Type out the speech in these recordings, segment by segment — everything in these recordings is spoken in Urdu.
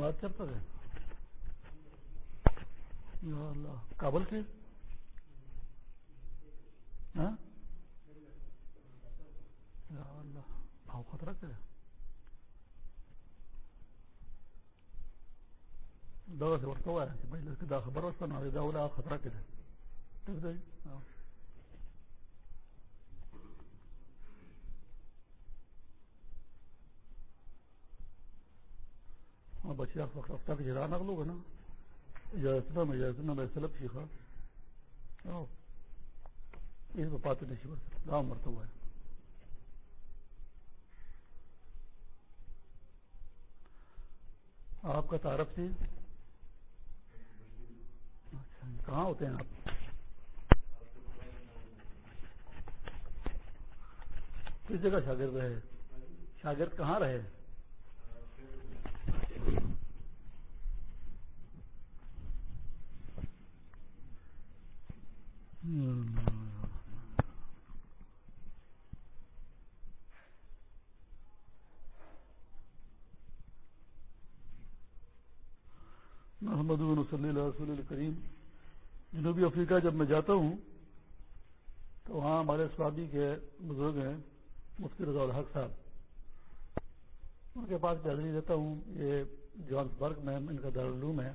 بات کرتا ہے۔ اللہ، کابل سے؟ ہاں؟ اللہ بھاؤ خطرہ کرے دغه ورته وایي چې مې دا خبر ورته نو دا ولا خطر کې ده ټیک دی ما بچی وخت وخت کې جرا نغلو کنه اجازه ته مې اجازه نه به سلب شي ښه او یې په پاتې نشي ورته دا مرته آپ کا تعارف تھی کہاں ہوتے ہیں آپ کس جگہ شاگرد رہے شاگرد کہاں رہے محمد صلی اللہ رسول الکریم جنوبی افریقہ جب میں جاتا ہوں، تو وہاں ہمارے سوابی کے بزرگ ہیں، مفتی رضا الحق صاحب۔ ان کے پاس پیدری رہتا ہوں، یہ جوانس برگ میں، ان کا دارالعلوم ہے۔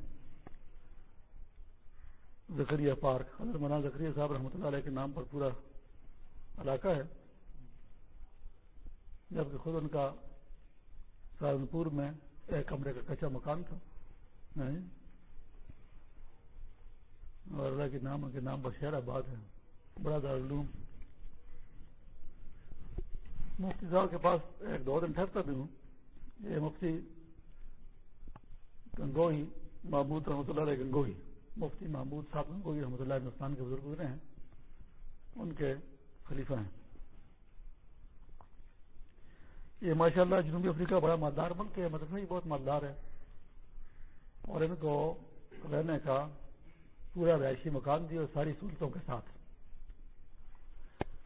زکریہ پارک، حضرت مولانا زکریہ صاحب رحمۃ اللہ علیہ کے نام پر پورا علاقہ ہے۔ جبکہ خود ان کا سہارنپور میں ایک کمرے کا کچا مکان تھا۔ اور اللہ کے نام کے نام بشیر آباد ہے۔ بڑا دارالعلوم۔ مفتی صاحب کے پاس ایک دو دن ٹھہرتا بھی ہوں۔ یہ مفتی گنگوئی محمود رحمۃ اللہ علیہ گنگوئی مفتی محمود صاحب گنگوئی رحمۃ اللہ ہندوستان کے بزرگ گزرے ہیں۔ ان کے خلیفہ ہیں۔ یہ ماشاء اللہ جنوبی افریقہ بڑا مالدار ملک ہے مدرسہ ہی بہت مالدار ہے۔ اور ان کو رہنے کا پورا رہائشی مکان دی اور ساری سہولتوں کے ساتھ۔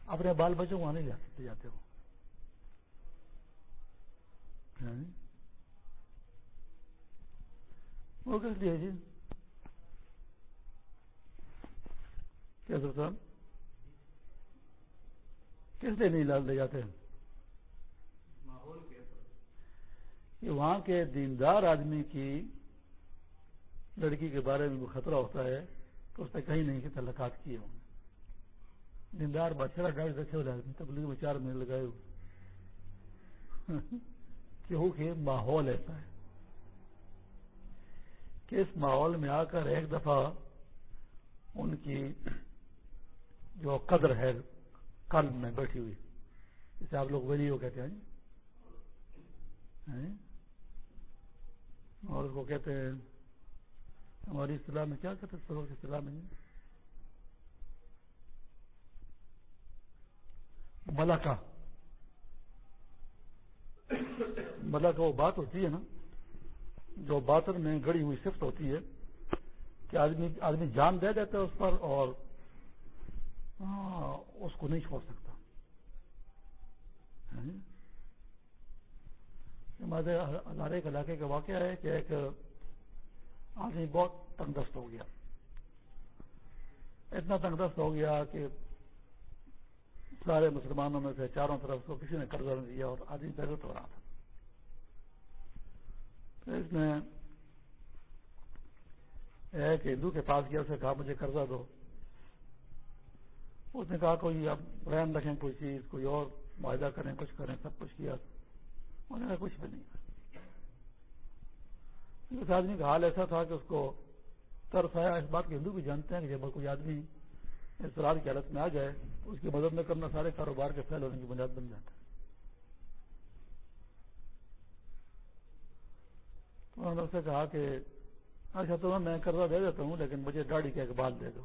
اپنے بال بچوں کو آنے سکتے، جاتے ہو۔ یعنی؟ وہ کس لیے جی؟ کیسے صاحب؟ کس لیے نہیں لال لے جاتے ہیں؟ کہ وہاں کے دیندار آدمی کی لڑکی کے بارے میں خطرہ ہوتا ہے۔ تو اس نے کہیں نہیں کہ تعلقات کیے ہوں دیندار بادشاہ ڈاکٹر رکھے ہوئے آدمی تبلیغ میں چار مہینے لگائے ہوئے۔ کیونکہ ماحول ایسا ہے کہ اس ماحول میں آ کر ایک دفعہ ان کی جو قدر ہے، قلب میں بیٹھی ہوئی، جسے آپ لوگ ولی ہو کہتے ہیں جی؟ ہاں؟ اور اس کو کہتے ہیں ہماری اصطلاح میں کیا کہتے سرور کی اصطلاح میں ملکہ۔ ملکہ وہ بات ہوتی ہے نا، جو باطن میں گڑی ہوئی صفت ہوتی ہے، کہ آدمی آدمی جان دے دیتا ہے اس پر اور ہاں، اس کو نہیں چھوڑ سکتا۔ ہمارے ہزارے علاقے کا واقعہ ہے کہ ایک آدمی بہت تنگ دست ہو گیا۔ اتنا تنگ دست ہو گیا کہ سارے مسلمانوں میں سے چاروں طرف کو کسی نے قرضہ نہیں دیا اور آدمی بحثت ہو رہا تھا۔ تو اس نے ایک ہندو کے پاس گیا اسے کہا، مجھے قرضہ دو۔ اس نے کہا، کوئی اب رین رکھیں کوئی چیز، کوئی اور معاہدہ کریں، کچھ کریں، سب کچھ کیا۔ انہوں نے کچھ بھی نہیں۔ اس آدمی کا حال ایسا تھا کہ اس کو ترس آیا۔ اس بات کے ہندو بھی جانتے ہیں کہ جب کوئی آدمی اس طرح کی حالت میں آ جائے اس کی مدد میں کرنا سارے کاروبار کے فیل ہونے کی بنیاد بن جاتا ہے۔ تو انہوں نے اس سے کہا کہ اچھا تو میں قرضہ دے دیتا ہوں، لیکن مجھے گاڑی کے اقبال دے دو۔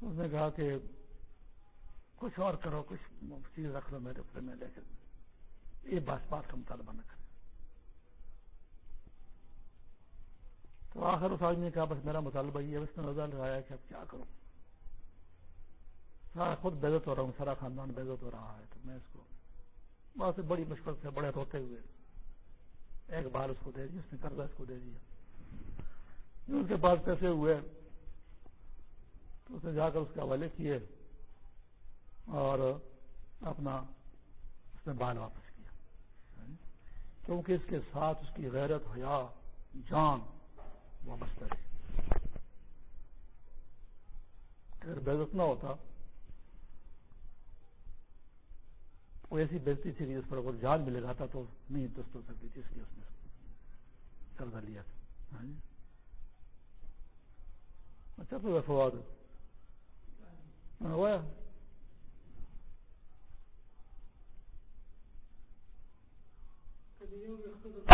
تو اس نے کہا کہ کچھ اور کرو، کچھ چیز رکھ لو میرے اوپر میں، لیکن یہ بات بات کا مطالبہ نہ کرے تو آخر اس آدمی نے کہا، بس میرا مطالبہ یہ اس نے نظر لگایا کہ اب کیا کروں؟ سارا خود بےزت ہو رہا ہوں، سارا خاندان بےزت ہو رہا ہے، تو میں اس کو بہت بڑی مشکل سے بڑے روتے ہوئے ایک بال اس کو دے دیا اس نے قرضہ اس کو دے دیا۔ اس کے پاس پیسے ہوئے، تو اس نے جا کر اس کے حوالے کیے اور اپنا اس نے بال واپس کیا۔ کیونکہ اس کے ساتھ اس کی غیرت، حیا، جان وابستہ رہی اگر بےزت نہ ہوتا وہ ایسی بےزتی تھی جس پر اگر جان ملے گا تھا تو نہیں دست ہو سکتی تھی، اس لیے اس نے قرضہ لیا تھا۔ ہاں جی؟ اچھا تو فواد ہوا۔ ہاں،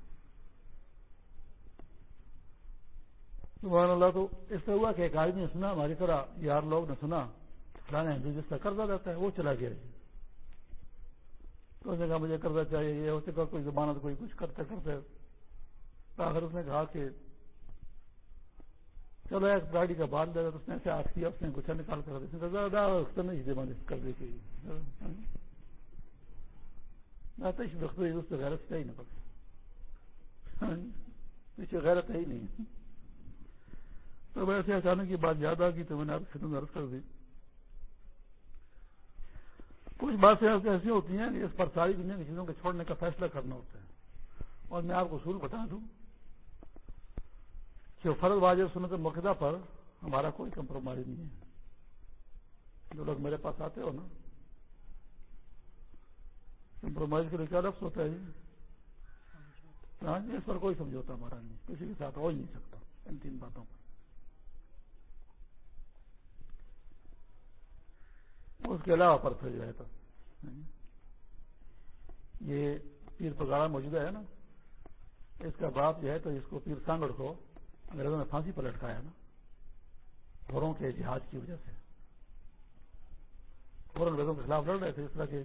سبحان اللہ، تو اس سے ہوا کہ ایک آدمی نے سنا، ہماری طرح یار لوگ نے سنا فلانا ہندو جس کا قرضہ رہتا ہے، وہ چلا گیا۔ جی تو اس نے کہا، مجھے قرضہ چاہیے، یہ اسے کہا، کوئی زبانت کوئی کچھ کرتے کرتے آخر اس نے کہا کہ چلو، ایک گاڑی کا بال دے تو اس نے ایسے ہاتھ کیا، اس نے گچھا نکال کر اس نے کہا، زیادہ نہیں زبان کر دی تھی اس سے غیرت سے ہی نہ پڑتا پیچھے غیرت ہے ہی نہیں۔ ہاں، تو ویسے اچانک یہ بات یاد آ گئی تو میں نے آپ خدمت عرض کر دی۔ کچھ باتیں ایسی ہوتی ہیں کہ اس پر ساری دنیا کی چیزوں کو چھوڑنے کا فیصلہ کرنا ہوتا ہے۔ اور میں آپ کو اصول بتا دوں کہ فرض واجب سنت موقع پر ہمارا کوئی کمپرومائز نہیں ہے۔ جو لوگ میرے پاس آتے ہو نا، کمپرومائز کے لیے کیا لفظ ہوتا ہے جی؟ ہاں جی اس پر کوئی سمجھوتا ہمارا نہیں، کسی کے ساتھ ہو ہی نہیں سکتا ان تین باتوں پر۔ اس کے علاوہ پر پھر جو ہے تو یہ پیر پگاڑا موجودہ ہے نا، اس کا باپ جو ہے تو اس کو پیر سانگڑ کو انگریزوں نے پھانسی پر لٹکایا نا گھروں کے جہاز کی وجہ سے۔ اور انگریزوں کے خلاف لڑ رہے تھے، اس طرح کے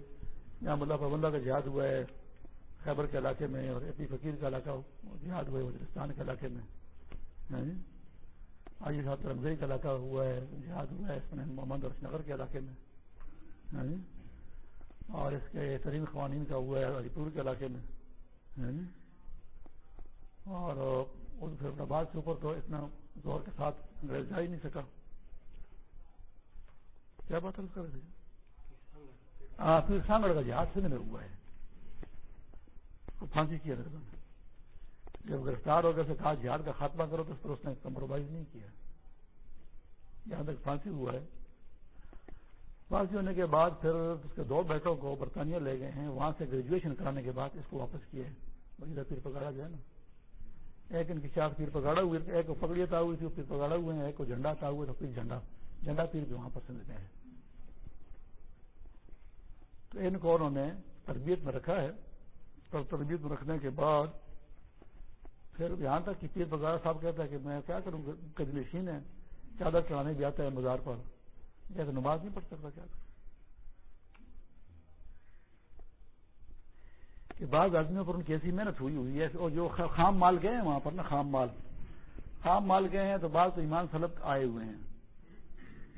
یہاں ملا پابندہ کا جہاد ہوا ہے، خیبر کے علاقے میں اور اے پی فقیر کا علاقہ جہاد ہوا ہے، وزیرستان کے علاقے میں۔ ہاں جی؟ آج صاحب رمضی کا علاقہ ہوا ہے جہاد ہوا ہے، اس میں محمد ارش نگر کے علاقے میں۔ اور اس کے ترین قوانین کا ہوا ہے علی پور کے علاقے میں۔ ہاں جی؟ اور پھر بعد سے اوپر تو اتنا زور کے ساتھ انگریز جا ہی نہیں سکا۔ کیا بات تھے ہاں پھر سانگڑ کا جہاز سے میں ہوا ہے۔ پھانسی کیا انگریزوں نے جب گرفتار ہو گئے کہا جہاد کا خاتمہ کرو تو اس پر اس نے کمپرومائز نہیں کیا۔ یہاں تک پھانسی ہوا ہے۔ پھانسی ہونے کے بعد پھر اس کے دو بیٹوں کو برطانیہ لے گئے ہیں، وہاں سے گریجویشن کرانے کے بعد اس کو واپس کیے وزیر پیر پکاڑا جو ہے نا۔ ایک ان کی چار پیر پکاڑا ہوئے ایک کو پکڑی تا ہوئی تھی پیر پکاڑا ہوئے ہیں، ایک کو جھنڈا تا ہوئے، تو پھر جھنڈا۔ جھنڈا پیر بھی وہاں پسند ہے۔ تو ان کو انہوں نے تربیت میں رکھا ہے۔ اور تربیت میں رکھنے کے بعد پھر یہاں تک کہ پیر بغیر صاحب کہتا ہے کہ میں کیا کروں کجلیشین ہے چادر چڑھانے بھی آتا ہے مزار پر۔ جیسے نماز نہیں پڑھ سکتا، کیا کہ بعض آدمیوں پر ان کی ایسی محنت ہوئی ہوئی ہے۔ اور جو خام مال گئے ہیں وہاں پر نا، خام مال۔ خام مال گئے ہیں تو بعض تو ایمان سلب آئے ہوئے ہیں۔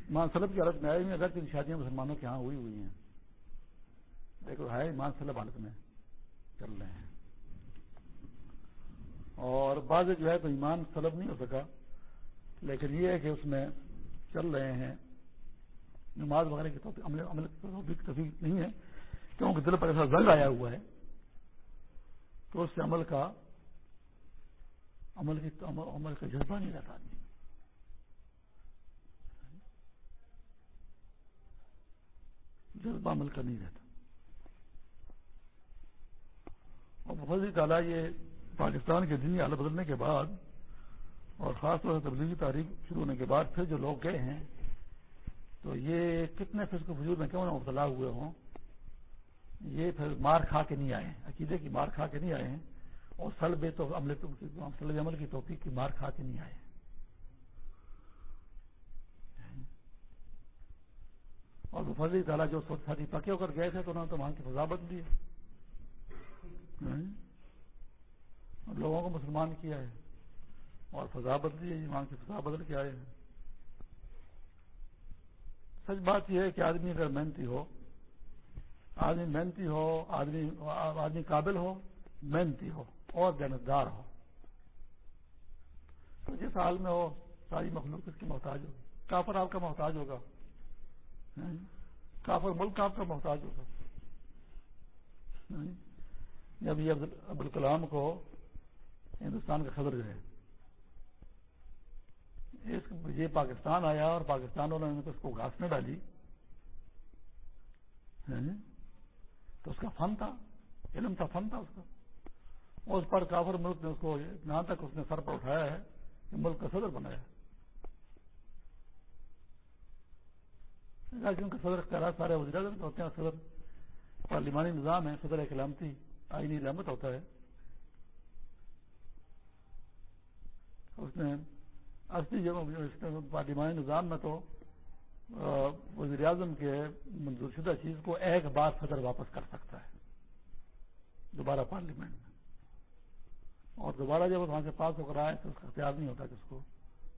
ایمان سلب کی حالت میں آئے ہوئے ہیں۔ اگر شادیاں مسلمانوں کے ہاں ہوئی ہوئی ہیں۔ دیکھو ہے ایمان سلب حالت میں چل رہے ہیں۔ اور بعض جو ہے تو ایمان سلب نہیں ہو سکا، لیکن یہ ہے کہ اس میں چل رہے ہیں۔ نماز وغیرہ کی عمل کبھی نہیں ہے، کیونکہ دل پر ایسا زنگ آیا ہوا ہے تو اس سے عمل کا عمل کی عمل کا جذبہ نہیں رہتا آدمی۔ جذبہ عمل کا نہیں رہتا۔ اور بہت تعالیٰ یہ پاکستان کے دینی حالت بدلنے کے بعد اور خاص طور سے تبدیلی تاریخ شروع ہونے کے بعد پھر جو لوگ گئے ہیں تو یہ کتنے فسق فجور میں کیوں نہ مبتلا ہوئے ہوں؟ یہ پھر مار کھا کے نہیں آئے ہیں۔ عقیدے کی مار کھا کے نہیں آئے ہیں اور سلب تو عمل سلب عمل کی توفیق کی مار کھا کے نہیں آئے ہیں۔ اور فضی تعالیٰ جو ساتھی پکے ہو کر گئے تھے تو انہوں نے تو وہاں کی فضا بدل دی ہاں؟ اور لوگوں کو مسلمان کیا ہے اور فضا بدلی ہے وہاں کی فضا بدل کے آئے ہیں۔ سچ بات یہ ہے کہ آدمی اگر محنتی ہو، آدمی محنتی ہو، آدمی آدمی قابل ہو، محنتی ہو، اور جانتدار ہو۔ تو جس حال میں ہو، ساری مخلوق اس کی محتاج ہوگی۔ کافر آپ کا محتاج ہوگا۔ کافر ملک آپ کا محتاج ہوگا۔ جب یہ عبدالکلام کو ہندوستان کا خبر گئے یہ پاکستان آیا اور پاکستان والوں نے اس کو گھاس میں ڈالی۔ ہاں؟ تو اس کا فن تھا، علم تھا، فن تھا اس کا۔ اور اس پر کافر ملک نے اس کو یہاں تک اس نے سر پر اٹھایا ہے کہ ملک کا صدر بنایا کیونکہ صدر اختیارات سارے وزیر اعظم ہوتے ہیں، صدر پارلیمانی نظام ہے، صدر ایک علامتی آئینی علامت ہوتا ہے۔ اس نے اصلی جگہ پارلیمانی نظام میں تو وزیر اعظم کے منظور شدہ چیز کو ایک بار صدر واپس کر سکتا ہے، دوبارہ پارلیمنٹ میں۔ اور دوبارہ جب وہاں سے پاس ہو کر آئے تو اس کا اختیار نہیں ہوتا کہ اس کو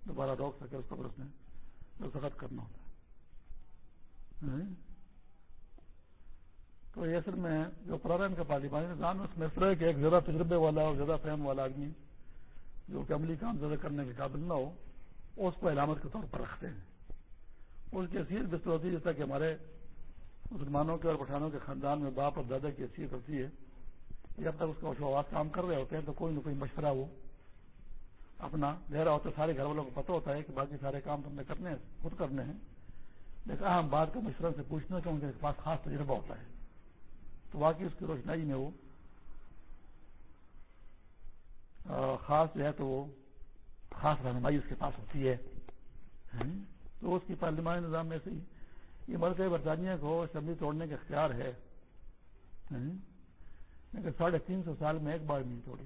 دوبارہ روک سکے، اس کو اس نے دستخط کرنا ہوتا ہے۔ ہاں؟ تو یہ اصل میں جو پرارن کا پارلیمانی نظام ہے، اس میں اس طرح کہ ایک زیادہ تجربے والا اور زیادہ فہم والا آدمی جو کہ عملی کام زیادہ کرنے کے قابل نہ ہو، اس کو علامت کے طور پر رکھتے ہیں۔ اس کی حیثیت بستر ہوتی ہے، جیسا کہ ہمارے مسلمانوں کے اور پٹھانوں کے خاندان میں باپ اور دادا کی حیثیت ہوتی ہے۔ جب تک اس کا آواز کام کر رہے ہوتے ہیں، تو کوئی نہ کوئی مشورہ وہ اپنا لے رہا ہوتا ہے۔ سارے گھر والوں کو پتہ ہوتا ہے کہ باقی سارے کام تم نے کرنے ہیں، خود کرنے ہیں۔ لیکن اہم بات کا مشورہ سے پوچھنا کہ ان کے پاس خاص تجربہ ہوتا ہے۔ تو واقعی اس کی روشنائی میں وہ خاص جو ہے تو وہ خاص رہنمائی اس کے پاس ہوتی ہے۔ تو اس کی پارلیمانی نظام میں سے یہ ملک برطانیہ کو اسمبلی توڑنے کا اختیار ہے۔ لیکن ساڑھے تین سو سال میں ایک بار نہیں توڑی۔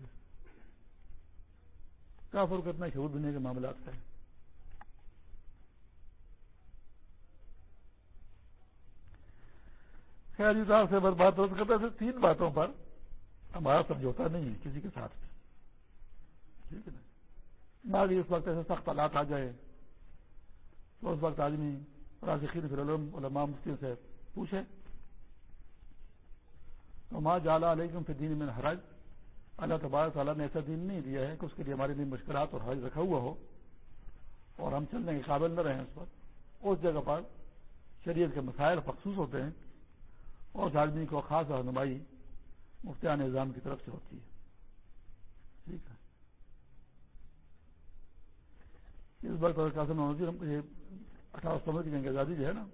کافر کو اتنا شعور دینے کے معاملات کا ہے خیر جی، صاحب سے بات کرتے تھے تین باتوں پر۔ ہمارا سمجھوتا نہیں ہے کسی کے ساتھ۔ ٹھیک ہے نا؟ اس وقت ایسے سخت حالات آ جائے تو اس وقت آدمی رازقین فی علماء مفتی سے پوچھے تو ماں جالا علیکم فی دین میں حرج؟ اللہ تبارک تعالیٰ نے ایسا دین نہیں دیا ہے کہ اس کے لیے ہمارے لیے مشکلات اور حرج رکھا ہوا ہو اور ہم چلنے کے قابل نہ رہیں اس پر۔ اس جگہ پر شریعت کے مسائل مخصوص ہوتے ہیں اور اس آدمی کو خاص رہنمائی مفتیان نظام کی طرف سے ہوتی ہے۔ ٹھیک ہے۔ اس بار قاسم جی، یہ اٹھارہ سو کی جنگ آزادی جو ہے نا،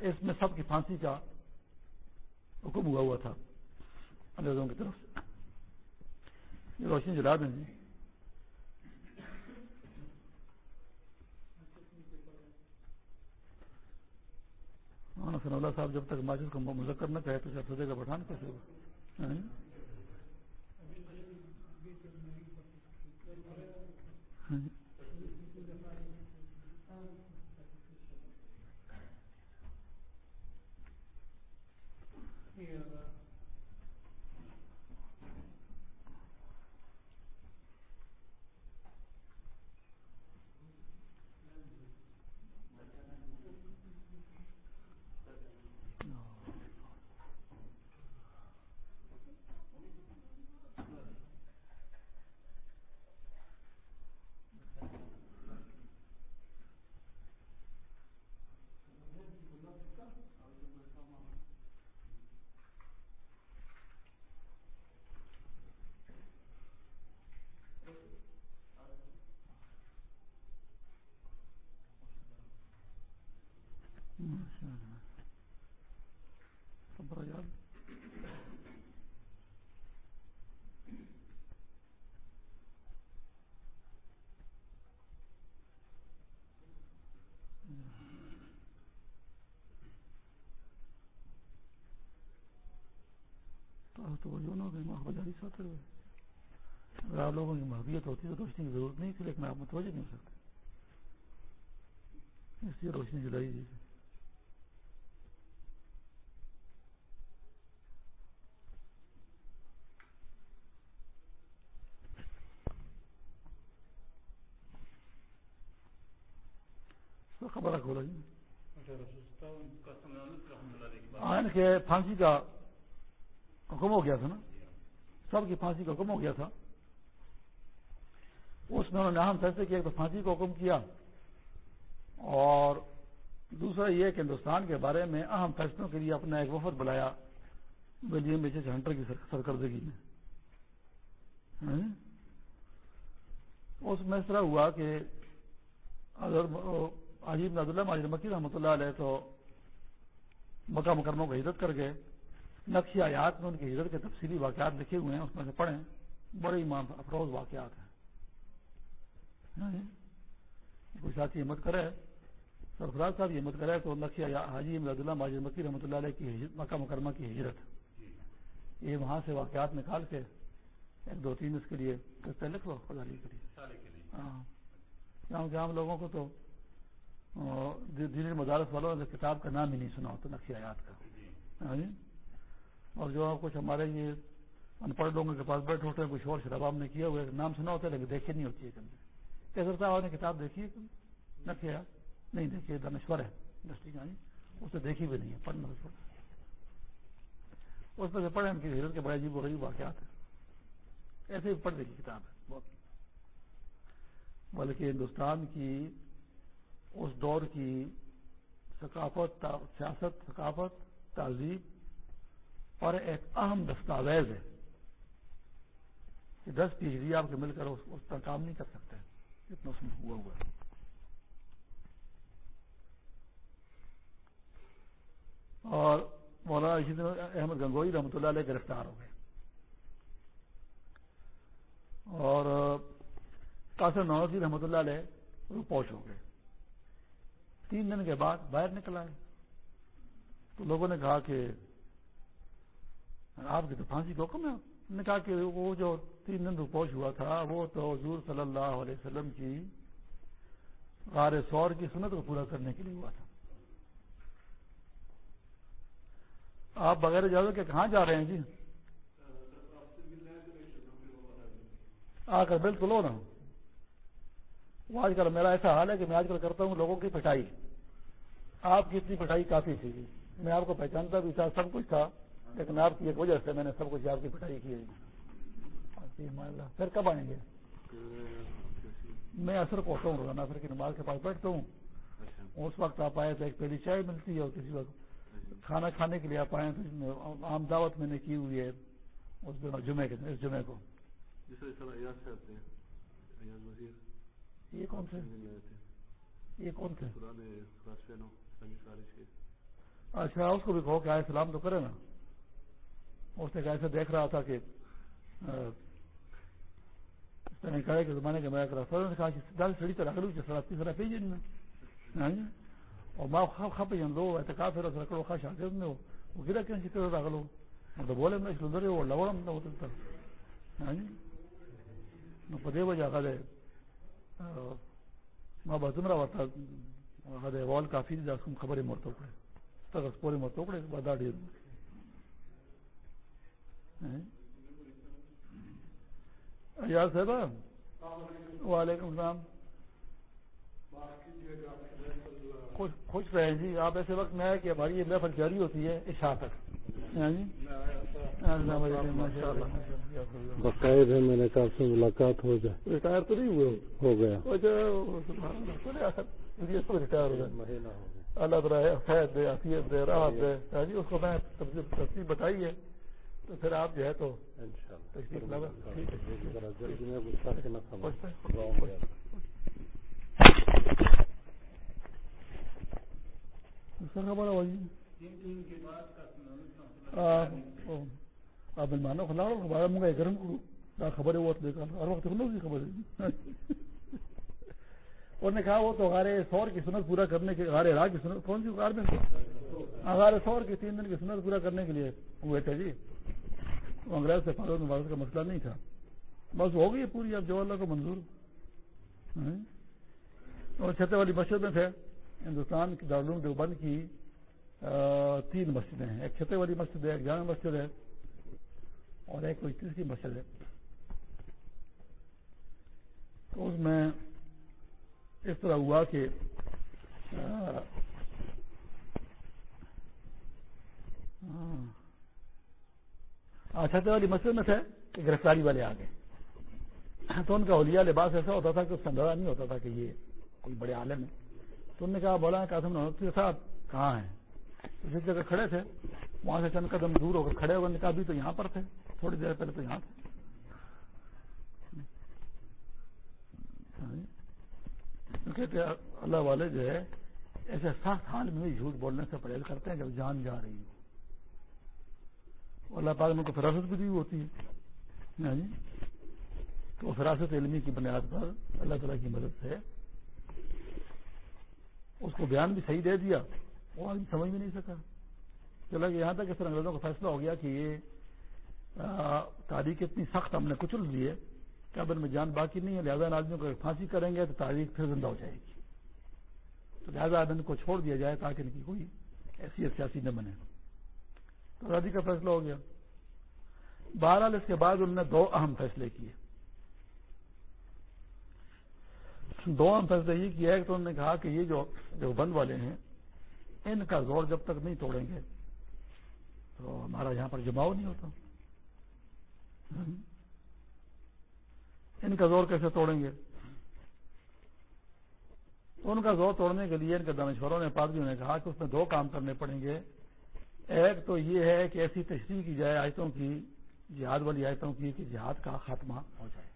اس میں سب کی پھانسی کا حکم ہوا ہوا تھا انگریزوں کی طرف سے۔ یہ روشنی جلا دیں جی۔ سن اللہ صاحب، جب تک ماجد کو مذکر نہ کہے تو شاید سدے کا بٹھان کیسے ہوگا؟ ہاں, جی۔ ہاں جی۔ پڑا یار بجاری اگر آپ لوگوں کی محبیت ہوتی تو روشنی کی ضرورت نہیں تھی، لیکن آپ متوجہ نہیں ہو سکتے۔ اس لیے روشنی جلائی گئی۔ خبر کھولا آئین کے پھانسی کا حکم ہو گیا تھا نا سب کی پھانسی کا حکم ہو گیا تھا اس میں انہوں نے اہم فیصلے کیا تو پھانسی کا حکم کیا اور دوسرا یہ کہ ہندوستان کے بارے میں اہم فیصلوں کے لیے اپنا ایک وفد بلایا ولیم ایچ ہنٹر کی سرکردگی میں؟ اس میں اس طرح ہوا کہ عجیب عبداللہ ماجر مکی رحمۃ اللہ علیہ تو مکہ مکرموں کو ہجرت کر گئے۔ نقشی آیات میں ان کی ہجرت کے تفصیلی واقعات لکھے ہوئے ہیں اس میں سے پڑھیں۔ بڑے ایمان افروز واقعات ہیں۔ ہاں جی؟ کوئی ساتھی ہمت کرے سرفراز صاحب ہمت کرے تو نقشی حاجی عبداللہ ماجر مکی رحمۃ اللہ علیہ کی مکہ مکرمہ کی ہجرت۔ یہ وہاں سے واقعات نکال کے ایک دو تین اس کے لیے لکھ لو خدالی کے لیے۔ ہاں۔ عام لوگوں کو تو دینی مدارس والوں نے کتاب کا نام ہی نہیں سنا ہوتا نقشی آیات کا۔ ہاں جی؟ اور جو کچھ ہمارے یہ ان پڑھ لوگوں کے پاس بیٹھے ہوتے ہیں، کچھ اور شراب نے کیا ہوا نام سنا ہوتا ہے، لیکن دیکھے نہیں ہوتی ہے کیسر صاحب نے کتاب دیکھی ہے نقشی آیات نہیں دیکھی دانشور ہے۔ اسے دیکھی بھی نہیں ہے، پڑھنا اس میں سے پڑھے ان کی ہرت کے بڑے عجیب و غریب واقعات ہیں۔ ایسے ہی پڑھ دیکھی کتاب ہے، بہت۔ بلکہ ہندوستان کی اس دور کی ثقافت سیاست، ثقافت، تہذیب پر ایک اہم دستاویز ہے کہ دس پیڑھی آپ کے مل کر اس پر کام نہیں کر سکتے اتنا اس میں ہوا ہوا ہے۔ اور مولانا رشید احمد گنگوئی رحمۃ اللہ علیہ گرفتار ہو گئے۔ اور قاسم نوازی رحمۃ اللہ علیہ وہ پہنچ ہو گئے۔ تین دن کے بعد باہر نکل آئے۔ تو لوگوں نے کہا کہ آپ کی تو پھانسی کو حکم ہے۔ نے کہا کہ وہ جو تین دن پہنچ ہوا تھا، وہ تو حضور صلی اللہ علیہ وسلم کی غار سور کی سنت کو پورا کرنے کے لیے ہوا تھا۔ آپ بغیر اجازت کے کہاں جا رہے ہیں جی؟ آ کر بالکل ہو نا۔ آج کل میرا ایسا حال ہے کہ میں آج کل کرتا ہوں لوگوں کی پٹائی۔ آپ کی اتنی پٹائی کافی تھی میں آپ کو پہچانتا بھی تھا سب کچھ تھا لیکن آپ کی ایک وجہ سے میں نے سب کچھ آپ کی پٹائی کی ہے پھر کب آئیں گے؟ میں اثر پہنچتا ہوں روزانہ اثر کی نماز کے پاس بیٹھتا ہوں۔ اس وقت آپ آئے تو ایک پہلی چائے ملتی ہے اور کسی وقت کھانا کھانے کے لیے آپ آئے تو عام دعوت میں نے کی ہوئی ہے اس دن جمعے کے اس جمعے کو۔ یہ کون سے؟ یہ کون تھے اچھا اس کو بھی کہو کہ آئے سلام تو کرے نا۔ اس نے کہا ایسے دیکھ رہا تھا کہ کرے کہ زمانے کا میں کہا کہ سڑی طرح کروں سر اپنی طرح پی ہاں جائیں اور ماں خب خپ لو اعتکاف ہے رکڑو خاص آتے وہ گرا کیوں چیز رکھ لو؟ تو بولے، میں اس سندر وہ لوڑا مطلب ہوتا ہاں جی؟ پدے وجہ دے ماں بزمرا ہوتا هذا وال کافی دي کوم خبرې مرته کړې تاسو پورې مرته کړې ودا ډیر یا صاحب وعلیکم السلام. خوش رہے جی آپ ایسے وقت میں کہ ہماری یہ محفل جاری ہوتی ہے عشاء تک. باقاعد ہے میں نے کہا سے ملاقات ہو جائے. ریٹائر تو نہیں ہوئے ہو؟ گیا. ریٹائر ہو گئے اللہ تعالیٰ خیر دے حفیظ دے راحت دے۔ جی اس کو میں تفصیل بتائی ہے۔ تو پھر آپ جو ہے تو خبر ہو آپ گرم کو خبر ہے وہ ہر وقت خبر۔ ہے انہوں نے کہا وہ تو غار سور کی سنت پورا کرنے کے غار راہ کی سنت کون سی غار میں ہاں، غار سور کی تین دن کی سنت پورا کرنے کے لیے ہوئے تھے جی۔ انگریز سے فاروق مبارک کا مسئلہ نہیں تھا۔ بس ہو گئی پوری اب جو اللہ کو منظور۔ ہاں؟ اور چھتے والی مسجد میں تھے۔ ہندوستان کی دارالعلوم دیوبند کی تین مسجدیں ہیں۔ ایک چھتے والی مسجد ہے، ایک جامع مسجد ہے۔ اور ایک کوئی تیسری مسجد ہے۔ تو اس میں اس طرح ہوا کہ چھتے آچھا والی مسجد میں تھے کہ گرفتاری والے آ گئے۔ تو ان کا اولیا لباس ایسا ہوتا تھا کہ اس کا اندازہ نہیں ہوتا تھا کہ یہ کوئی بڑے عالم ہے تو انہوں نے کہا بولا قاسم صاحب کہاں ہیں؟ جس جگہ کھڑے تھے، وہاں سے چند قدم دور ہو کر کھڑے ہو کہا، ابھی تو یہاں پر تھے، تھوڑی دیر پہلے تو یہاں تھے۔ کہتے اللہ والے جو ہے، ایسے سخت حال میں جھوٹ بولنے سے پرہیز کرتے ہیں جب جان جا رہی ہو۔ اللہ پاک نے کو فراست بھی دی ہوتی ہے۔ ہاں جی؟ تو فراست علمی کی بنیاد پر اللہ تعالیٰ کی مدد سے اس کو بیان بھی صحیح دے دیا۔ وہ آدمی سمجھ بھی نہیں سکا۔ چلا کہ یہاں تک اس طرح انگریزوں کا فیصلہ ہو گیا کہ یہ تاریخ اتنی سخت ہم نے کچل دی ہے۔ کہ اب ان میں جان باقی نہیں ہے، لہٰذا آدمیوں کو پھانسی کریں گے تو تاریخ پھر زندہ ہو جائے گی۔ تو لہٰذا ان کو چھوڑ دیا جائے تاکہ ان کی کوئی ایسی سیاسی نہ بنے۔ تو آزادی کا فیصلہ ہو گیا۔ بہرحال اس کے بعد انہوں نے دو اہم فیصلے کیے۔ دو اہم فیصلے یہ کیا ہے تو انہوں نے کہا کہ یہ جو جو بند والے ہیں، ان کا زور جب تک نہیں توڑیں گے، تو ہمارا یہاں پر جماؤ نہیں ہوتا۔ ان کا زور کیسے توڑیں گے؟ تو ان کا زور توڑنے کے لیے ان کے دانشوروں نے، پادریوں نے کہا کہ اس میں دو کام کرنے پڑیں گے۔ ایک تو یہ ہے کہ ایسی تشریح کی جائے آیتوں کی، جہاد والی آیتوں کی کہ جہاد کا خاتمہ ہو جائے۔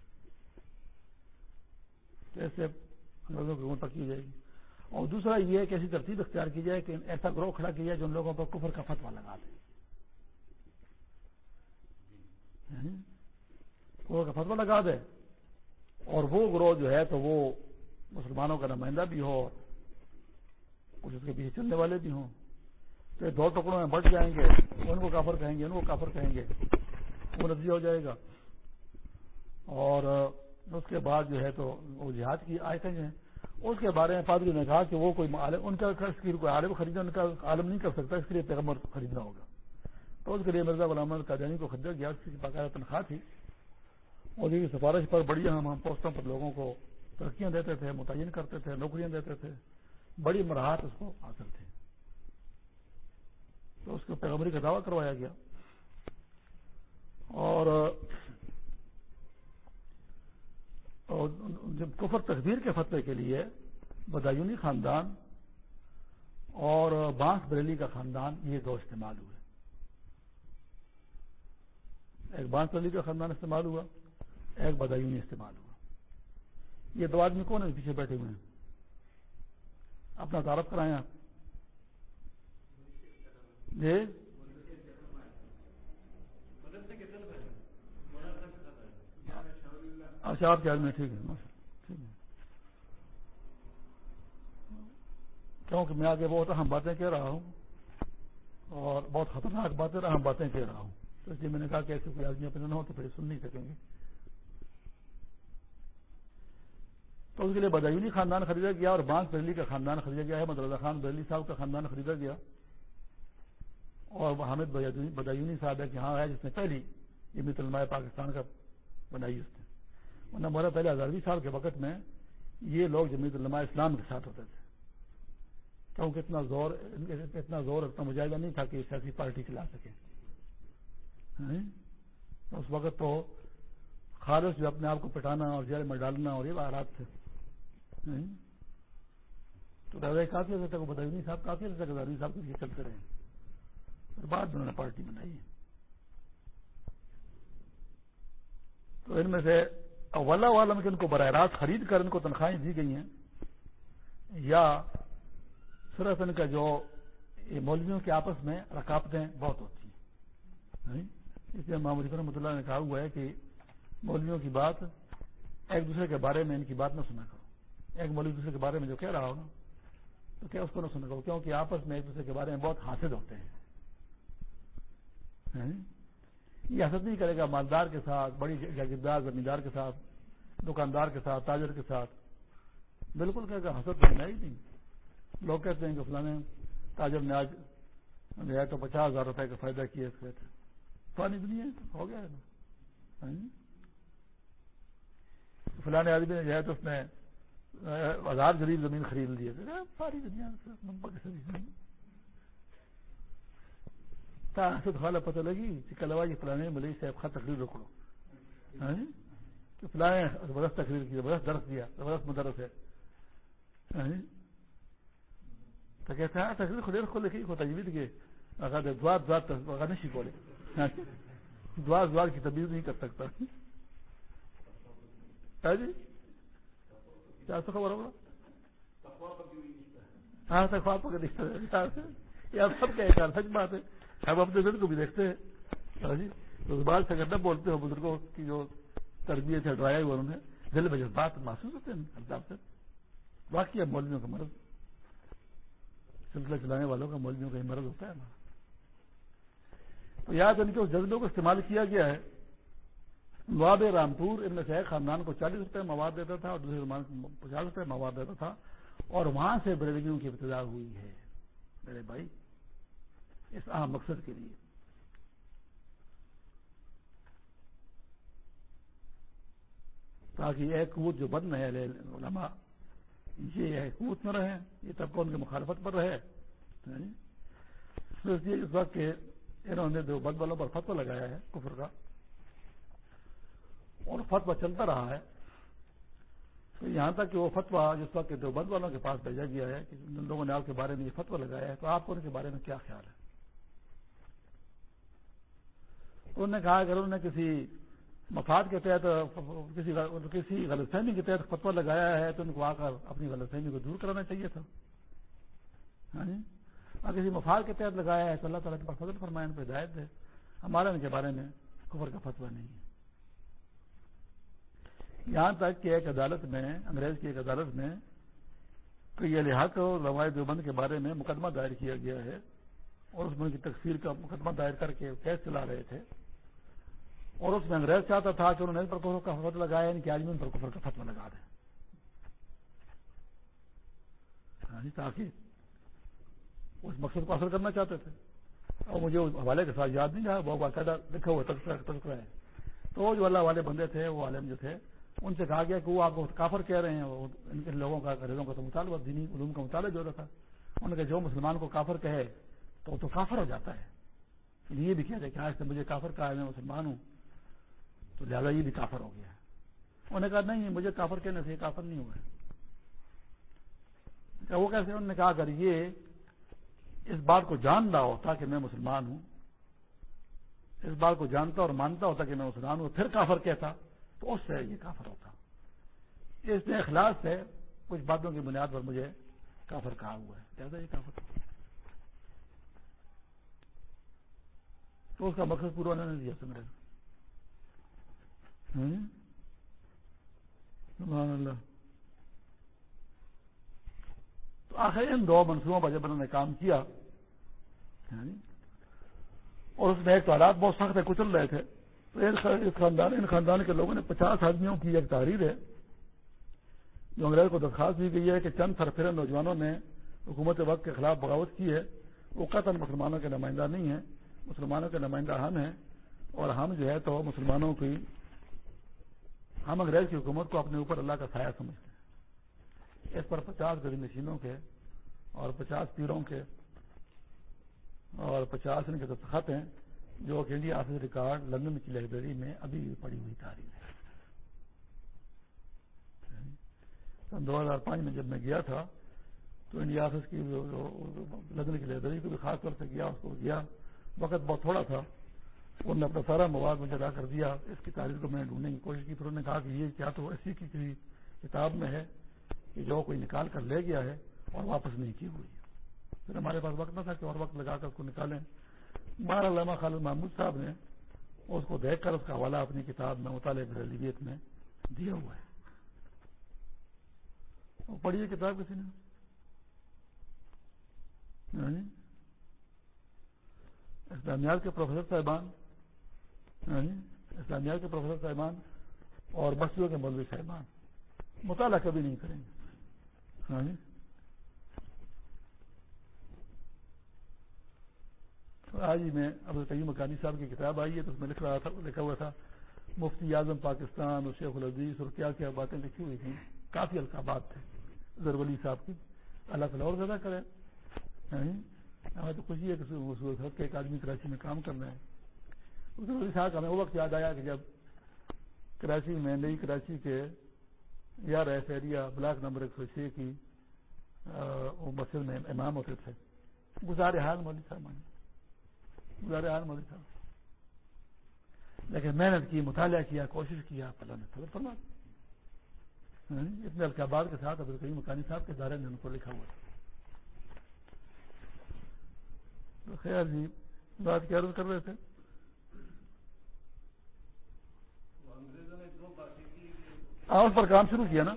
ایسے انگریزوں کی حکومت کی جائے گی۔ اور دوسرا یہ ہے کہ ایسی ترتیب اختیار کی جائے کہ ایسا گروہ کھڑا کیا جائے جو ان لوگوں پر کفر کا فتوا لگا دے۔ یعنی کفر کا فتوا لگا دے۔ اور وہ گروہ جو ہے تو وہ مسلمانوں کا نمائندہ بھی ہو کچھ اس کے پیچھے چلنے والے بھی ہوں۔ تو دو ٹکڑوں میں بٹ جائیں گے، ان کو کافر کہیں گے، ان کو کافر کہیں گے، وہ نتیجہ ہو جائے گا۔ اور اس کے بعد جو ہے تو وہ جہاد کی آئے جو ہیں، اس کے بارے میں پادری نے کہا کہ وہ کوئی عالم، ان کا کوئی عالم خریدنا، ان کا عالم نہیں کر سکتا، اس کے لیے پیغمبر خریدنا ہوگا۔ تو اس کے لیے مرزا غلام قادیانی کو خریدا گیا اس کی باقاعدہ تنخواہ تھی۔ اور کی سفارش پر بڑی ہم پوسٹوں پر لوگوں کو ترقیاں دیتے تھے، متعین کرتے تھے، نوکریاں دیتے تھے، بڑی مراحت اس کو حاصل تھی۔ تو اس کو پیغمبری کا دعویٰ کروایا گیا۔ اور جب کفر تقدیر کے فتح کے لیے بدایونی خاندان اور بانس بریلی کا خاندان یہ دو استعمال ہوئے۔ ایک بانس بریلی کا خاندان استعمال ہوا۔ ایک بدایونی استعمال ہوا۔ یہ دو آدمی کون ہے پیچھے بیٹھے ہوئے ہیں؟ اپنا تعارف کرائیں آپ۔ جی؟ اچھا آپ کے آدمی ٹھیک ہے ٹھیک ہے۔ کیونکہ میں آگے بہت اہم باتیں کہہ رہا ہوں اور بہت خطرناک باتیں، اہم باتیں کہہ رہا ہوں۔ تو اس لیے میں نے کہا کہ ایسے کوئی آدمی اپنے نہ ہو تو پھر سن نہیں سکیں گے۔ تو اس کے لیے بدایونی خاندان خریدا گیا اور بانس بہلی کا خاندان خریدا گیا ہے مدرزہ خان بہلی صاحب کا خاندان خریدا گیا۔ اور حامد بدایونی صاحب ہے کہ ہاں ہے، جس نے پہلی یہ مت پاکستان کا بنائی اس نے۔ ورنہ ہمارا پہلے ہزارویں سال کے وقت میں یہ لوگ جمیت علماء اسلام کے ساتھ ہوتے تھے۔ کیونکہ اتنا زور اتنا زور اتنا مجاہدہ نہیں تھا کہ سیاسی پارٹی چلا سکے۔ ہاں؟ اس وقت تو خالص جو اپنے آپ کو پٹانا اور جیل میں ڈالنا اور یہ آرات تھے۔ تو دادا کافی عرصے تک بدائی صاحب کافی عرصے تک ہزارویں صاحب کے چلتے رہے اور بعد میں انہوں نے پارٹی بنائی۔ ہے تو ان میں سے اولا عالم کے ان کو براہ راست خرید کر ان کو تنخواہیں دی گئی ہیں۔ یا صرف ان کا جو مولویوں کے آپس میں رکاوٹیں بہت ہوتی ہیں۔ اس لیے محمد رحمۃ اللہ نے کہا ہوا ہے کہ مولویوں کی بات ایک دوسرے کے بارے میں ان کی بات نہ سنا کرو۔ ایک مولوی دوسرے کے بارے میں جو کہہ رہا ہو نا تو کیا اس کو نہ سنا کرو کیونکہ آپس میں ایک دوسرے کے بارے میں بہت حاصل ہوتے ہیں۔ یہ حسد نہیں کرے گا مالدار کے ساتھ، بڑی جاگیردار، زمیندار کے ساتھ، دکاندار کے ساتھ، تاجر کے ساتھ۔ بالکل کہے گا حسد کرنا ہی نہیں۔ لوگ کہتے ہیں کہ فلانے تاجر نے آج ہے تو پچاس ہزار روپے کا فائدہ کیا اس پانی دنیا ہو گیا۔ ہاں جی؟ فلانے آدمی نے جو ہے تو اس نے ہزار غریب زمین خرید لی ہے ساری دنیا خالہ پتہ لگی کہ کلوا یہ فلانے ملئی صاحب خط تقریر روکڑو ہاں کہ فلانے زبردست تقریر کی، زبردست درس دیا، زبردست مدرس ہے۔ تو کہتے ہیں تقریر خود کو لکھی کو تجوید کے اگر دعا دعا اگر نہیں سیکھو لے دعا دعا کی تبدیل نہیں کر سکتا۔ جی؟ خبر ہوگا؟ ہاں تک خواب پکڑ دکھتا ہے؟ یہ سب کیا سچ بات ہے؟ اب اپنے دل کو بھی دیکھتے ہیں۔ جی بال سے اگر نہ بولتے ہو بزرگوں کی جو تربیت ہے ڈرایا ہوا انہوں نے دل میں جذبات محسوس ہوتے ہیں الطاف سے باقی اب مولویوں کا مرض۔ سلسلہ چلانے والوں کا مولویوں کا ہی مرض ہوتا ہے۔ نا تو یاد ان کے اس جذبے کو استعمال کیا گیا ہے۔ نواب رامپور ان میں سے ایک خاندان کو چالیس روپے مواد دیتا تھا اور دوسرے خاندان کو پچاس روپے مواد دیتا تھا اور وہاں سے بریلویوں کی ابتدا ہوئی ہے۔ میرے بھائی، اس اہم مقصد کے لیے۔ تاکہ ایک قوت جو بند ہے علماء، یہ قوت نہ رہے یہ طبقہ ان کی مخالفت پر رہے۔ یعنی اس وقت کے انہوں نے جو بد والوں پر فتو لگایا ہے، کفر کا اور فتوا چلتا رہا ہے۔ تو یہاں تک کہ وہ فتوا جس وقت دیوبند والوں کے پاس بھیجا گیا ہے کہ جن لوگوں نے آپ کے بارے میں یہ فتوا لگایا ہے، تو آپ کو ان کے بارے میں کیا خیال ہے؟ انہوں نے کہا اگر انہوں نے کسی مفاد کے تحت، کسی کسی غلط فہمی کے تحت فتوا لگایا ہے، تو ان کو آ کر اپنی غلط فہمی کو دور کرانا چاہیے تھا۔ ہاں جی؟ اور کسی مفاد کے تحت لگایا ہے تو اللہ تعالیٰ کے پاس فضل فرمائے ان پہ ہدایت ہے۔ ہمارے ان کے بارے میں کفر کا فتوا نہیں ہے۔ یہاں تک کہ ایک عدالت میں، انگریز کی ایک عدالت میں یہ لحاظ اور روایت دیوبند کے بارے میں مقدمہ دائر کیا گیا ہے اور اس میں ان کی تقسیر کا مقدمہ دائر کر کے کیس چلا رہے تھے۔ اور اس میں انگریز چاہتا تھا کہ انہوں نے پر کفر کا فتو لگایا، ان کے آدمی ان پر کفر کا فتو لگا دیں۔ ہاں جی، تاکہ اس مقصد کو اثر کرنا چاہتے تھے۔ اور مجھے اس حوالے کے ساتھ یاد نہیں رہا، وہ باقاعدہ لکھا ہوا تذکرہ ہے۔ تو جو اللہ والے بندے تھے، وہ عالم جو تھے ان سے کہا گیا کہ وہ آپ کو کافر کہہ رہے ہیں ان کے لوگوں کا گھریلوں کا تو مطالبہ دینی علوم کا مطالعہ جو رہا انہوں نے کہا جو مسلمان کو کافر کہے تو وہ تو کافر ہو جاتا ہے۔ یہ بھی کہہ رہے کہ آج سے مجھے کافر کہا ہے، میں مسلمان ہوں، تو لہٰذا یہ بھی کافر ہو گیا انہوں نے کہا، نہیں، مجھے کافر کہنے سے یہ کافر نہیں ہوا ہے۔ وہ کیسے؟ انہوں نے کہا، اگر یہ اس بات کو جان رہا ہوتا کہ میں مسلمان ہوں، اس بات کو جانتا اور مانتا ہوتا کہ میں مسلمان ہوں، پھر کافر کہتا۔ تو اس سے یہ کافر ہوتا۔ اس نے اخلاص سے کچھ باتوں کی بنیاد پر مجھے کافر کہا ہوا ہے۔ زیادہ یہ کافر۔ تو اس کا مقصد پورا نہیں دیا سمجھ اللہ۔ تو آخر ان دو منصوبوں پر جب انہوں نے کام کیا یعنی، اور اس میں ایک تو حالات بہت سخت ہے کچل رہے تھے۔ خاندان ان خاندان کے لوگوں نے پچاس آدمیوں کی ایک تحریر ہے، جو انگریز کو درخواست دی گئی ہے کہ چند سرفر نوجوانوں نے حکومت وقت کے خلاف بغاوت کی ہے۔ وہ قطن مسلمانوں کے نمائندہ نہیں ہیں، مسلمانوں کے نمائندہ ہم ہیں اور ہم جو ہے تو مسلمانوں کی ہم انگریز کی حکومت کو اپنے اوپر اللہ کا سایہ سمجھتے ہیں۔ اس پر پچاس گری نشینوں کے اور پچاس پیروں کے اور پچاس ان کے دستخط ہیں۔ جو کہ انڈیا آفس ریکارڈ لندن کی لائبریری میں ابھی بھی پڑی ہوئی تاریخ ہے۔ سن دو ہزار پانچ میں جب میں گیا تھا، تو انڈیا آفس کی لندن کی لائبریری کو بھی خاص طور سے گیا، اس کو گیا۔ وقت بہت تھوڑا تھا۔ انہوں نے اپنا سارا مواد مجھے ادا کر دیا۔ اس کی تاریخ کو میں نے ڈھونڈنے کی کوشش کی، پھر انہوں نے کہا کہ یہ کیا تو ایسی کی کسی کتاب میں ہے کہ جو کوئی نکال کر لے گیا ہے اور واپس نہیں کی ہوئی۔ پھر ہمارے پاس وقت نہ تھا کہ اور وقت لگا کر اس کو نکالیں۔ بارہ علامہ خالد محمود صاحب نے اس کو دیکھ کر اس کا حوالہ اپنی کتاب میں مطالعہ بریلیت میں دیا ہوا ہے۔ وہ پڑھیے کتاب کسی نے؟ اسلامیات کے پروفیسر صاحبان ہاں جی؟ اسلامیات کے پروفیسر صاحبان اور مسجدوں کے مولوی صاحبان۔ مطالعہ کبھی نہیں کریں گے ہاں جی؟ آج ہی میں اب کئی مکانی صاحب کی کتاب آئی ہے تو اس میں لکھ رہا تھا، لکھا ہوا تھا، مفتی اعظم پاکستان اور شیخ العزیز اور کیا کیا باتیں لکھی ہوئی تھیں۔ کافی القابات تھے۔ زرولی صاحب کی۔ اللہ تعالیٰ اور زیادہ کرے یعنی ہمیں تو خوشی ہے کہ ایک آدمی کراچی میں کام کرنا ہے۔ زرولی صاحب ہمیں وہ وقت یاد آیا کہ جب کراچی میں نئی کراچی کے یار ایس ایریا بلاک نمبر ایک سو چھ کی مسجد میں امام ہوتے تھے۔ گزارے حال مولوی صاحب گزارے حال مولوی صاحب لیکن محنت کی، مطالعہ کیا، کوشش کیا اللہ نے خبر فرما ہاں جی، اتنے القاباد کے ساتھ ابھی مکانی صاحب کے دائرے نے ان کو لکھا ہوا تو خیر جی بات کیا کر رہے تھے؟ ہاں اس پر کام شروع کیا نا۔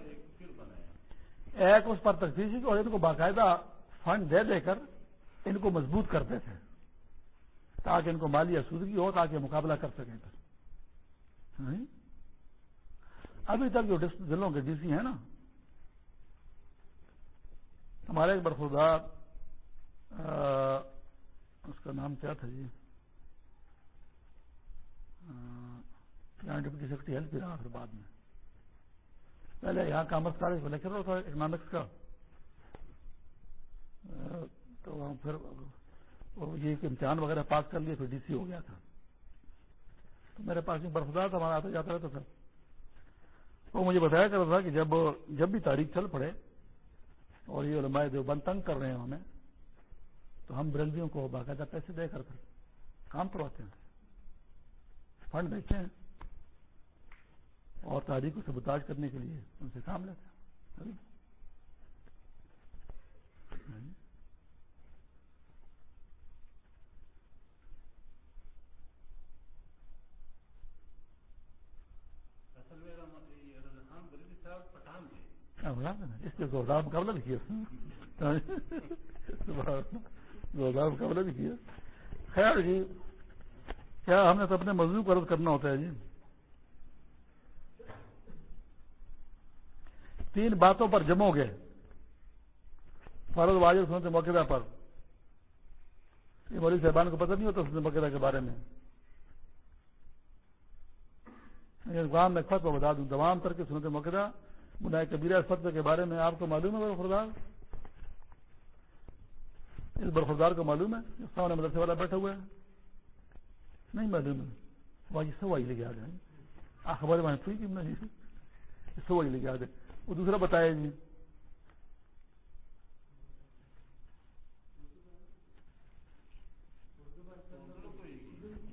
ایک اس پر تفتیشی اور ان کو باقاعدہ فنڈ دے دے کر ان کو مضبوط کرتے تھے تاکہ ان کو مالی آسودگی ہو، تاکہ مقابلہ کر سکیں۔ ہاں جی؟ ابھی تک جو ضلعوں کے ڈی سی ہیں نا، ہمارے ایک برفردار اس کا نام کیا تھا جی؟ ڈپٹی سیکرٹری ہیلتھ بھی رہا پھر بعد میں۔ پہلے یہاں کامرس کالج میں لیکچر تھا اکنامکس کا۔ تو پھر یہ امتحان وغیرہ پاس کر لیے، پھر ڈی سی ہو گیا تھا۔ تو میرے پاس برفدار تھا، ہمارا آتا جاتا رہتا تھا۔ وہ مجھے بتایا کرتا تھا کہ جب جب بھی تاریخ چل پڑے اور یہ علماء جو تنگ کر رہے ہیں ہمیں، تو ہم برندیوں کو باقاعدہ پیسے دے کر کام کرواتے ہیں۔ فنڈ دیتے ہیں اور تاریخ کو سبتاج کرنے کے لیے ان سے کام لیتے ہیں۔ اس کے زوردار مقابلہ بھی کیا۔ زوردار مقابلہ بھی کیا۔ خیر جی کیا ہم نے تو اپنے مزدور کو عرض کرنا ہوتا ہے جی؟ تین باتوں پر جمع گئے فرض واجب سنت موقع پر۔ یہ مولوی صاحبان کو پتہ نہیں ہوتا سنت موقع کے بارے میں۔ گام میں خط بتا دوں تمام تر کے سنت موقع بنائے کبیرہ فتح کے بارے میں آپ کو معلوم ہے برفردار اس برفردار کو معلوم ہے؟ سامنے مدرسے والا بیٹھا ہوا ہے۔ نہیں معلوم ہے۔ باقی سو آئی لے کے آ جائیں خبر میں ٹھیک نہیں سو آئی لے کے آ جائیں وہ دوسرا بتایا جی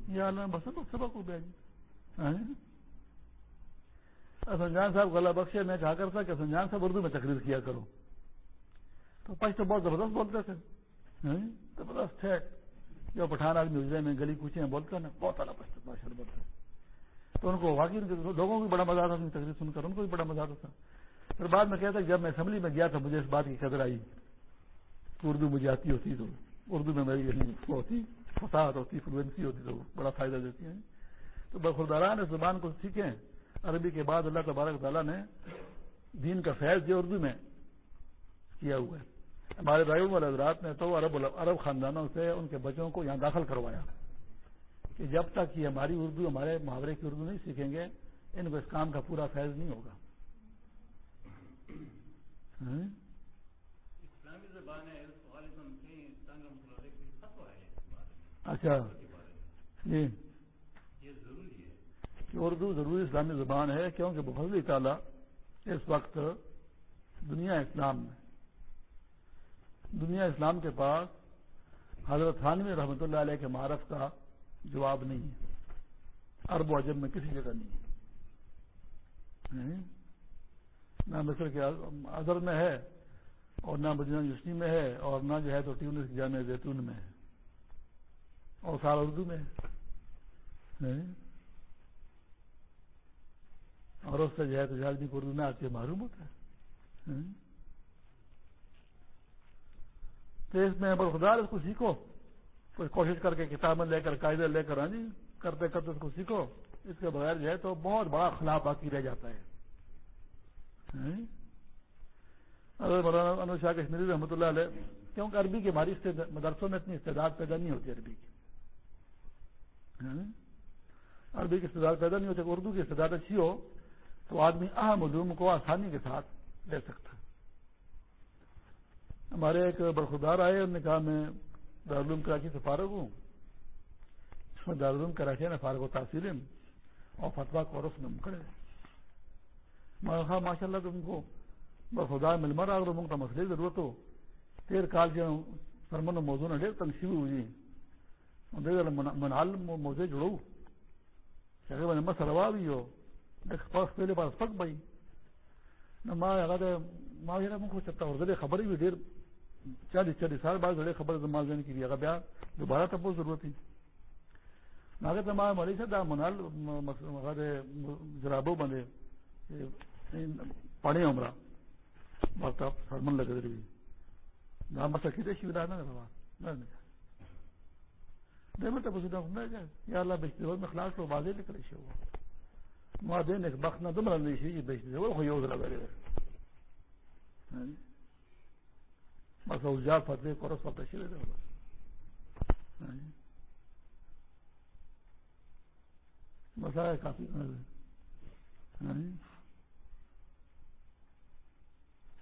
یا بس سبق ہو گیا جی۔, ہاں جی۔ سنجان صاحب کو اللہ بخشے میں کہا کرتا کہ سنجان صاحب اردو میں تقریر کیا کرو تو پش تو بہت زبردست بولتے تھے۔ زبردست ہے جو پٹھان آدمی اجزے میں گلی کوچے میں بولتے نا، بہت اعلیٰ پشت باشر بولتے تو ان کو واقعی لوگوں کو بھی بڑا مزہ آتا تھا تقریر سن کر، ان کو بھی بڑا مزہ آتا تھا۔ پھر بعد میں کہتا کہ جب میں اسمبلی میں گیا تھا، مجھے اس بات کی قدر آئی۔ اردو مجھے آتی ہوتی تو، اردو میں میری یعنی ہوتی، فساد ہوتی، فلوئنسی ہوتی تو، بڑا فائدہ دیتی ہے تو بخورداران اس زبان کو سیکھیں۔ عربی کے بعد اللہ تبارک تعالیٰ نے دین کا فیض جو اردو میں کیا ہوا ہے۔ ہمارے بھائی والے حضرات نے تو عرب عرب خاندانوں سے ان کے بچوں کو یہاں داخل کروایا کہ جب تک یہ ہماری اردو ہمارے محاورے کی اردو نہیں سیکھیں گے ان کو اس کام کا پورا فیض نہیں ہوگا۔ اچھا۔ جی۔ کہ اردو ضروری اسلامی زبان ہے کیونکہ بفضل تعالیٰ اس وقت دنیا اسلام میں دنیا اسلام کے پاس حضرت خانوی رحمۃ اللہ علیہ کے معرف کا جواب نہیں ہے۔ عرب و عجب میں کسی جگہ نہیں ہے۔ یعنی نہ مصر کے ادر میں ہے اور نہ مدینہ یوسنی میں ہے اور نہ جو ہے تو ٹیونس جامع زیتون میں ہے اور سارا اردو میں ہے۔ یعنی اور اس سے جو ہے تو آدمی کو اردو میں آ کے معلوم ہوتا ہے۔ تو اس میں برخدار اس کو سیکھو۔ کوئی کوشش کر کے کتابیں لے کر، قاعدے لے کر آ جی کرتے کرتے اس کو سیکھو۔ اس کے بغیر جو ہے تو بہت بڑا خلاف باقی رہ جاتا ہے۔ مولانا انو شاہ کشمیری رحمۃ اللہ علیہ، کیونکہ عربی کی ہماری مدرسوں میں اتنی استعداد پیدا نہیں ہوتی عربی کی۔ عربی کی استعداد پیدا نہیں ہوتی، اردو کی استعداد اچھی ہو تو آدمی اہم علوم کو آسانی کے ساتھ لے سکتا ہمارے ایک برخدار آئے، انہوں نے کہا، میں دارالعلوم کراچی سے فارغ ہوں۔ اس میں دارالعلوم کراچی نے فارغ و تاثیر اور فتوا کورس میں مکڑے میں کہا ماشاء اللہ تم کو برخدار مل مر، اگر کا مسئلے ضرورت ہو۔ تیر کال جو سرمن موضوع نے ڈیر تنگ ہوئی منال موزے جڑو میں مسروا بھی ہو۔ پہلے بار پک بھائی نہ ماں ماں من کو چکتا اور خبر بھی ڈیر چالیس چالیس سال بعد گڑے خبر ماں دینے کی اگر بیاہ دوبارہ تب ضرورت تھی نہ کہ ماں مری سے دا منال جرابو بندے پانی عمرہ بات سرمن لگے رہی نہ مسا کھیتے شیرا نہ یا اللہ بیچتے ہو میں خلاص لو بازے نکلے شو. ما دین ایک بخت نہ دم رہنے شی بیچتے وہ کوئی اوزلا کرے بس اوجا فتوی کورس فتح شیرے دے۔ یعنی بس آیا کافی یعنی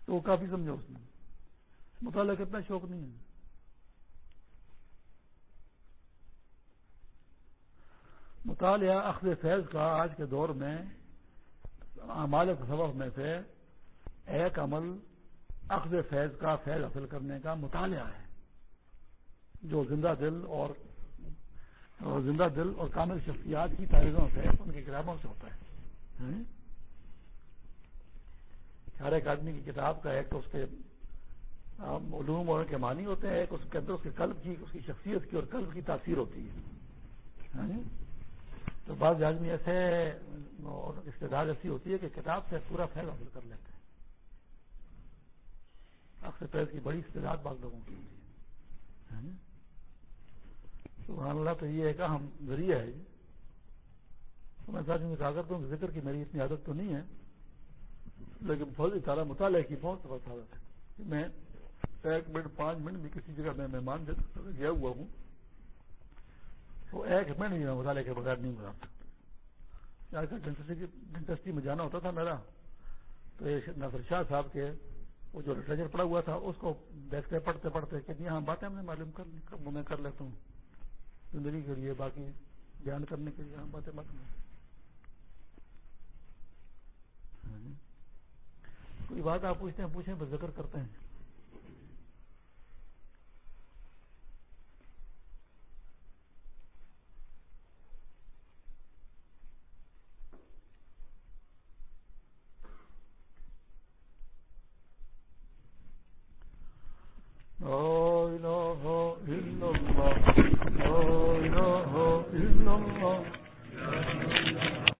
تو کافی سمجھا اس نے مطالعہ کتنا شوق نہیں ہے۔ مطالعہ اخذ فیض کا آج کے دور میں مالک سبق میں سے ایک عمل اخذ فیض کا فیض حاصل کرنے کا مطالعہ ہے۔ جو زندہ دل اور زندہ دل اور کامل شخصیات کی تاریخوں سے ان کی کتابوں سے ہوتا ہے۔ ہر ایک آدمی کی کتاب کا ایک تو اس کے علوم اور کے معنی ہوتے ہیں، ایک اس کے اندر اس کے قلب کی، اس کی شخصیت کی اور قلب کی تاثیر ہوتی ہے۔ تو بعض آدمی ایسے اور استداد ایسی ہوتی ہے کہ کتاب سے پورا فیل حاصل کر لیتے ہیں۔ اکثر فیض کی بڑی استداد بعض لوگوں کی ہوتی ہے۔ سبحان اللہ تو یہ ایک اہم ذریعہ ہے۔ تو میں ساتھ میں کہا کرتا ہوں کہ ذکر کی میری اتنی عادت تو نہیں ہے، لیکن فوجی تعالیٰ مطالعے کی بہت بہت عادت ہے۔ میں ایک منٹ، پانچ منٹ بھی کسی جگہ میں مہمان گیا ہوا ہوں۔ تو ایک منٹ بھی میں مطالعے کے بغیر نہیں گزار سکتا آج کل ڈنٹسٹی میں جانا ہوتا تھا میرا۔ تو یہ ناصر شاہ صاحب کے وہ جو لٹریچر پڑا ہوا تھا، اس کو دیکھتے پڑھتے پڑھتے کتنی جی ہاں باتیں ہم نے معلوم کر میں کر لیتا ہوں۔ زندگی کے لیے، باقی بیان کرنے کے لیے ہم باتیں معلوم ہاں جی۔ کوئی بات آپ پوچھتے ہیں، پوچھیں پھر ذکر کرتے ہیں۔ لا إله إلا الله. لا إله إلا الله.